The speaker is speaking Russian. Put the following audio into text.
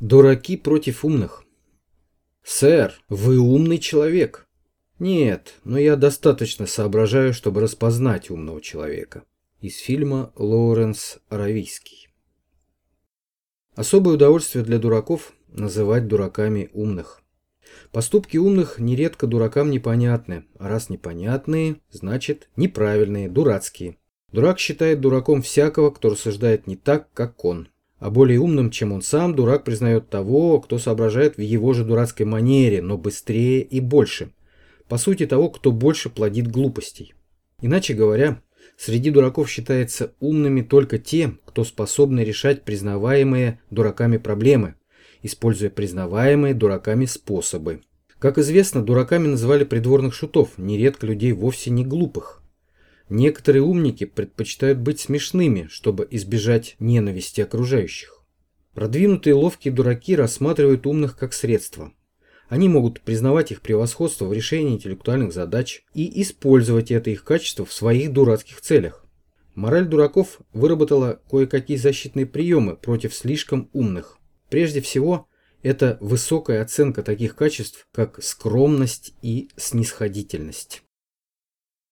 Дураки против умных. Сэр, вы умный человек. Нет, но я достаточно соображаю, чтобы распознать умного человека. Из фильма Лоуренс Аравийский. Особое удовольствие для дураков – называть дураками умных. Поступки умных нередко дуракам непонятны, а раз непонятные, значит неправильные, дурацкие. Дурак считает дураком всякого, кто рассуждает не так, как он. А более умным, чем он сам, дурак признает того, кто соображает в его же дурацкой манере, но быстрее и больше. По сути того, кто больше плодит глупостей. Иначе говоря, среди дураков считается умными только те, кто способны решать признаваемые дураками проблемы, используя признаваемые дураками способы. Как известно, дураками называли придворных шутов, нередко людей вовсе не глупых. Некоторые умники предпочитают быть смешными, чтобы избежать ненависти окружающих. Продвинутые ловкие дураки рассматривают умных как средство. Они могут признавать их превосходство в решении интеллектуальных задач и использовать это их качество в своих дурацких целях. Мораль дураков выработала кое-какие защитные приемы против слишком умных. Прежде всего, это высокая оценка таких качеств, как скромность и снисходительность.